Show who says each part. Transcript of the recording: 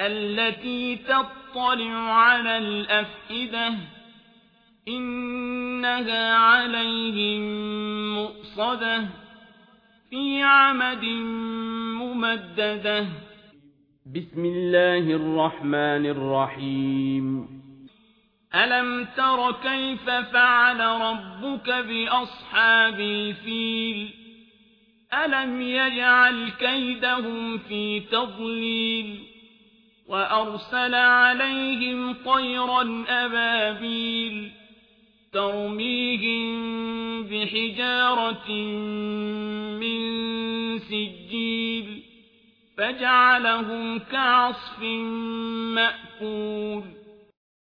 Speaker 1: التي تطلع على الأفئدة إنها عليهم مؤصدة في عمد ممددة.
Speaker 2: بسم الله الرحمن الرحيم.
Speaker 1: ألم تر كيف فعل ربك بأصحاب الفيل؟ ألم يجعل كيدهم في تضليل؟ وأرسل عليهم طيرا أبابيل ترميهم بحجارة من سجيل فجعلهم كعصف مأكول